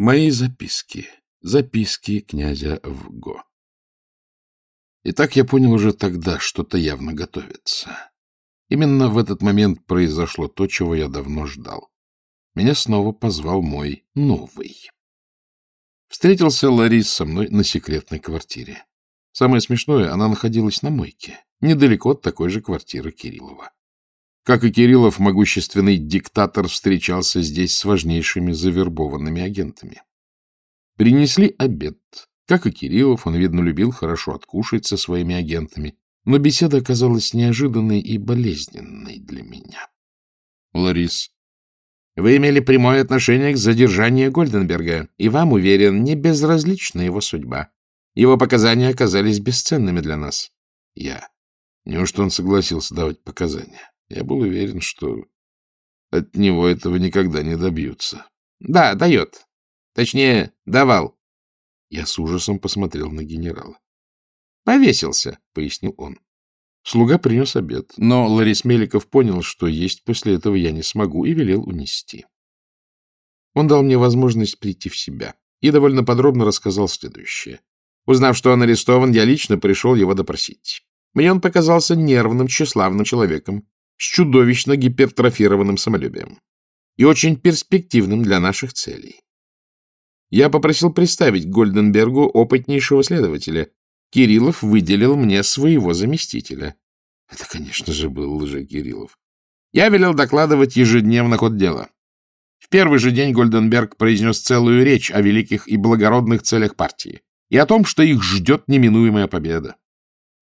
Мои записки. Записки князя Вго. Итак, я понял уже тогда, что-то явно готовится. Именно в этот момент произошло то, чего я давно ждал. Меня снова позвал мой новый. Встретился Ларис со мной на секретной квартире. Самое смешное, она находилась на мойке, недалеко от такой же квартиры Кириллова. Как и Кириллов, могущественный диктатор встречался здесь с важнейшими завербованными агентами. Принесли обед. Как и Кириллов, он, видно, любил хорошо откушать со своими агентами, но беседа оказалась неожиданной и болезненной для меня. Ларис. Вы имели прямое отношение к задержанию Гольденберга, и вам, уверен, не безразлична его судьба. Его показания оказались бесценными для нас. Я. Неужто он согласился давать показания? Я был уверен, что от него этого никогда не добьются. — Да, дает. Точнее, давал. Я с ужасом посмотрел на генерала. — Повесился, — пояснил он. Слуга принес обед, но Ларис Меликов понял, что есть после этого я не смогу, и велел унести. Он дал мне возможность прийти в себя и довольно подробно рассказал следующее. Узнав, что он арестован, я лично пришел его допросить. Мне он показался нервным, тщеславным человеком, с чудовищно гипертрофированным самолюбием и очень перспективным для наших целей. Я попросил представить Гольденбергу опытнейшего следователя. Кириллов выделил мне своего заместителя. Это, конечно же, был лже-Кириллов. Я велел докладывать ежедневно ход дела. В первый же день Гольденберг произнес целую речь о великих и благородных целях партии и о том, что их ждет неминуемая победа.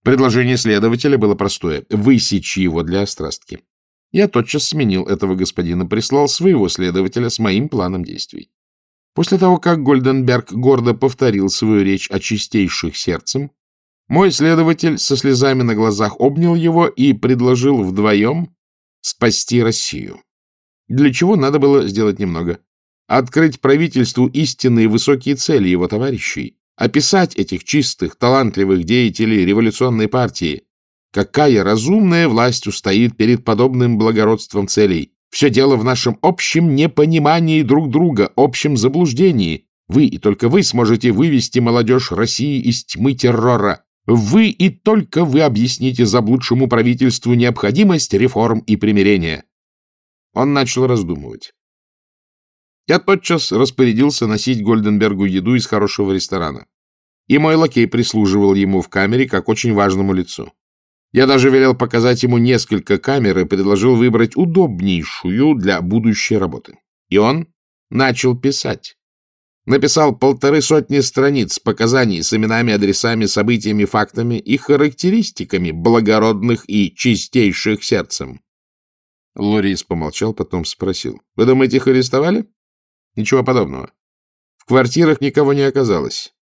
Предложение следователя было простое — высечь его для острастки. Я тотчас сменил этого господина, прислал своего следователя с моим планом действий. После того, как Гольденберг гордо повторил свою речь о чистейших сердцем, мой следователь со слезами на глазах обнял его и предложил вдвоем спасти Россию. Для чего надо было сделать немного. Открыть правительству истинные высокие цели его товарищей, описать этих чистых, талантливых деятелей революционной партии. Какая разумная власть устоит перед подобным благородством целей? Все дело в нашем общем непонимании друг друга, общем заблуждении. Вы и только вы сможете вывести молодежь России из тьмы террора. Вы и только вы объясните заблудшему правительству необходимость реформ и примирения. Он начал раздумывать. Я тотчас распорядился носить Гольденбергу еду из хорошего ресторана. И мой лакей прислуживал ему в камере как очень важному лицу. Я даже велел показать ему несколько камер и предложил выбрать удобнейшую для будущей работы. И он начал писать. Написал полторы сотни страниц показаний с именами, адресами, событиями, фактами и характеристиками благородных и чистейших сердцем. Лорис помолчал, потом спросил. — Вы думаете, их арестовали? Ничего подобного. В квартирах никого не оказалось.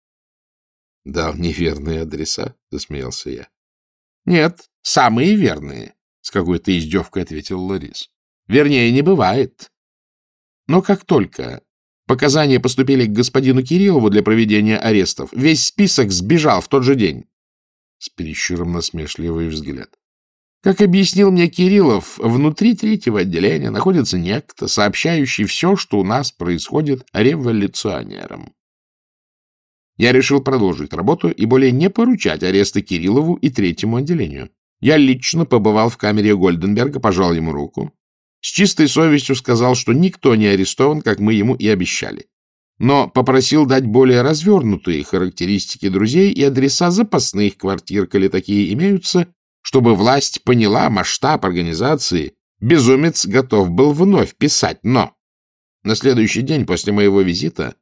— Дал неверные адреса, — засмеялся я. — Нет, самые верные, — с какой-то издевкой ответил Ларис. — Вернее, не бывает. Но как только показания поступили к господину Кириллову для проведения арестов, весь список сбежал в тот же день. С перещуром насмешливый взгляд. Как объяснил мне Кириллов, внутри третьего отделения находится некто, сообщающий все, что у нас происходит революционерам. Я решил продолжить работу и более не поручать аресты Кириллову и третьему отделению. Я лично побывал в камере Гольденберга, пожал ему руку. С чистой совестью сказал, что никто не арестован, как мы ему и обещали. Но попросил дать более развернутые характеристики друзей и адреса запасных квартир, коли такие имеются, чтобы власть поняла масштаб организации, безумец готов был вновь писать «но». На следующий день после моего визита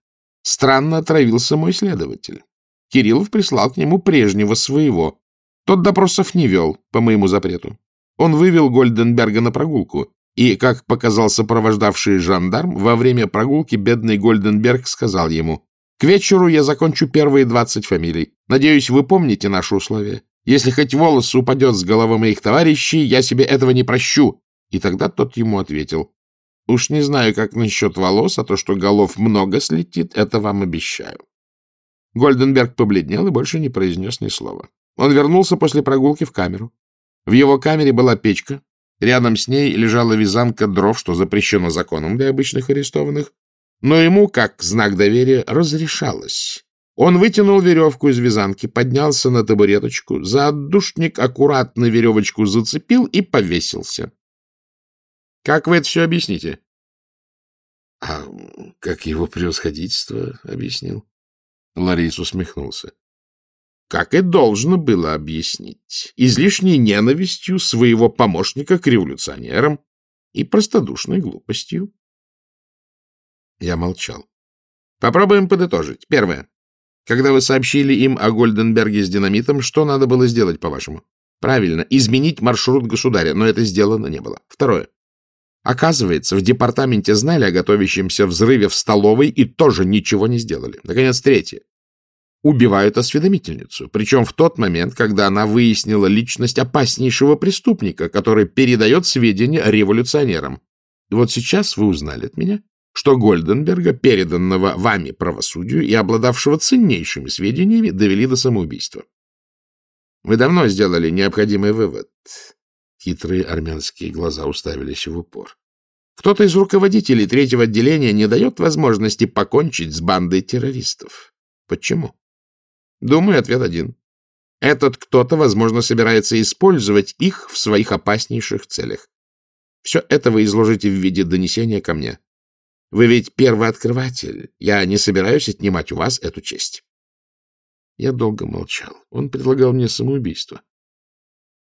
странно отравился мой следователь. Кириллов прислал к нему прежнего своего. Тот допросов не вел по моему запрету. Он вывел Гольденберга на прогулку, и, как показал сопровождавший жандарм, во время прогулки бедный Гольденберг сказал ему, «К вечеру я закончу первые двадцать фамилий. Надеюсь, вы помните наши условия. Если хоть волос упадет с головы моих товарищей, я себе этого не прощу. И тогда тот ему ответил, уж не знаю, как насчет волос, а то, что голов много слетит, это вам обещаю. Гольденберг побледнел и больше не произнес ни слова. Он вернулся после прогулки в камеру. В его камере была печка. Рядом с ней лежала вязанка дров, что запрещено законом для обычных арестованных. но ему, как знак доверия, разрешалось. Он вытянул веревку из вязанки, поднялся на табуреточку, за отдушник аккуратно веревочку зацепил и повесился. Как вы это все объясните? — А как его превосходительство объяснил? Ларис усмехнулся. — Как и должно было объяснить. Излишней ненавистью своего помощника к революционерам и простодушной глупостью. Я молчал. Попробуем подытожить. Первое. Когда вы сообщили им о Гольденберге с динамитом, что надо было сделать, по-вашему? Правильно, изменить маршрут государя, но это сделано не было. Второе. Оказывается, в департаменте знали о готовящемся взрыве в столовой и тоже ничего не сделали. Наконец, третье. Убивают осведомительницу, причем в тот момент, когда она выяснила личность опаснейшего преступника, который передает сведения революционерам. И вот сейчас вы узнали от меня, что Гольденберга, переданного вами правосудию и обладавшего ценнейшими сведениями, довели до самоубийства. Вы давно сделали необходимый вывод. Хитрые армянские глаза уставились в упор. Кто-то из руководителей третьего отделения не дает возможности покончить с бандой террористов. Почему? Думаю, ответ один. Этот кто-то, возможно, собирается использовать их в своих опаснейших целях. Все это вы изложите в виде донесения ко мне. Вы ведь первооткрыватель. Я не собираюсь отнимать у вас эту честь. Я долго молчал. Он предлагал мне самоубийство.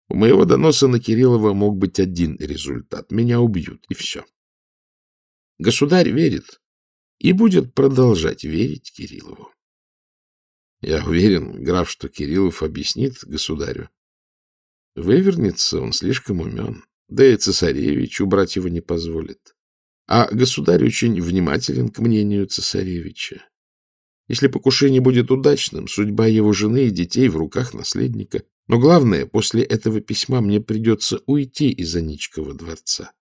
У моего доноса на Кириллова мог быть один результат. Меня убьют, и все. Государь верит и будет продолжать верить Кириллову. Я уверен, граф, что Кириллов объяснит государю. Вывернется он слишком умен, да и цесаревич убрать его не позволит. А государь очень внимателен к мнению цесаревича. Если покушение будет удачным, судьба его жены и детей в руках наследника. Но главное, после этого письма мне придется уйти из Аничкова дворца.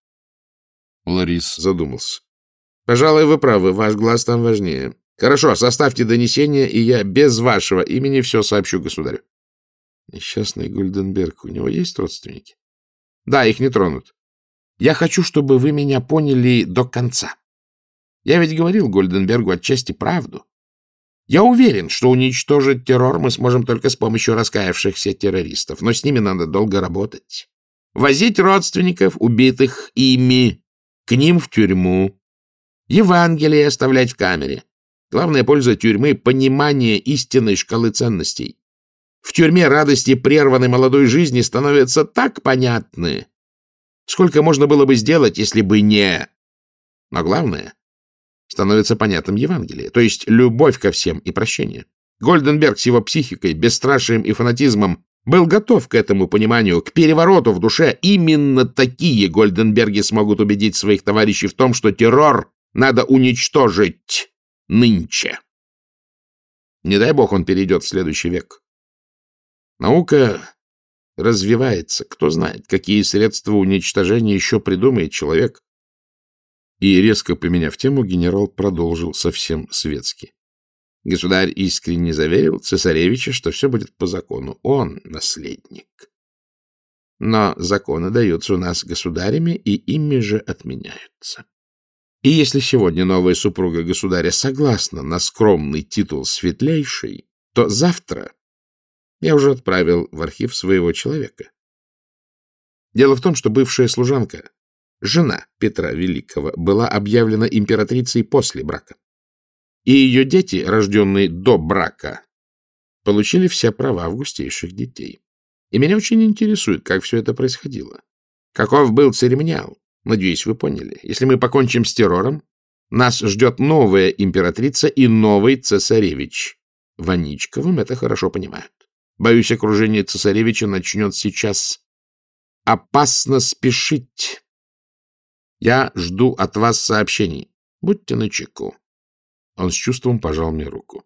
Ларис задумался. — Пожалуй, вы правы, ваш глаз там важнее. Хорошо, составьте донесение, и я без вашего имени все сообщу государю. Несчастный Гульденберг, у него есть родственники? Да, их не тронут. Я хочу, чтобы вы меня поняли до конца. Я ведь говорил Гольденбергу отчасти правду. Я уверен, что уничтожить террор мы сможем только с помощью раскаявшихся террористов, но с ними надо долго работать. Возить родственников, убитых ими, к ним в тюрьму. Евангелие оставлять в камере. Главная польза тюрьмы — понимание истинной шкалы ценностей. В тюрьме радости прерванной молодой жизни становятся так понятны, Сколько можно было бы сделать, если бы не... Но главное, становится понятным Евангелие, то есть любовь ко всем и прощение. Гольденберг с его психикой, бесстрашием и фанатизмом был готов к этому пониманию, к перевороту в душе. Именно такие Гольденберги смогут убедить своих товарищей в том, что террор надо уничтожить нынче. Не дай бог он перейдет в следующий век. Наука развивается. Кто знает, какие средства уничтожения еще придумает человек. И, резко поменяв тему, генерал продолжил совсем светски. Государь искренне заверил цесаревича, что все будет по закону. Он наследник. Но законы даются у нас государями, и ими же отменяются. И если сегодня новая супруга государя согласна на скромный титул светлейший, то завтра я уже отправил в архив своего человека. Дело в том, что бывшая служанка, жена Петра Великого, была объявлена императрицей после брака. И ее дети, рожденные до брака, получили все права августейших детей. И меня очень интересует, как все это происходило. Каков был церемониал? Надеюсь, вы поняли. Если мы покончим с террором, нас ждет новая императрица и новый цесаревич. Ваничковым это хорошо понимают. Боюсь, окружение цесаревича начнет сейчас. Опасно спешить. Я жду от вас сообщений. Будьте начеку. Он с чувством пожал мне руку.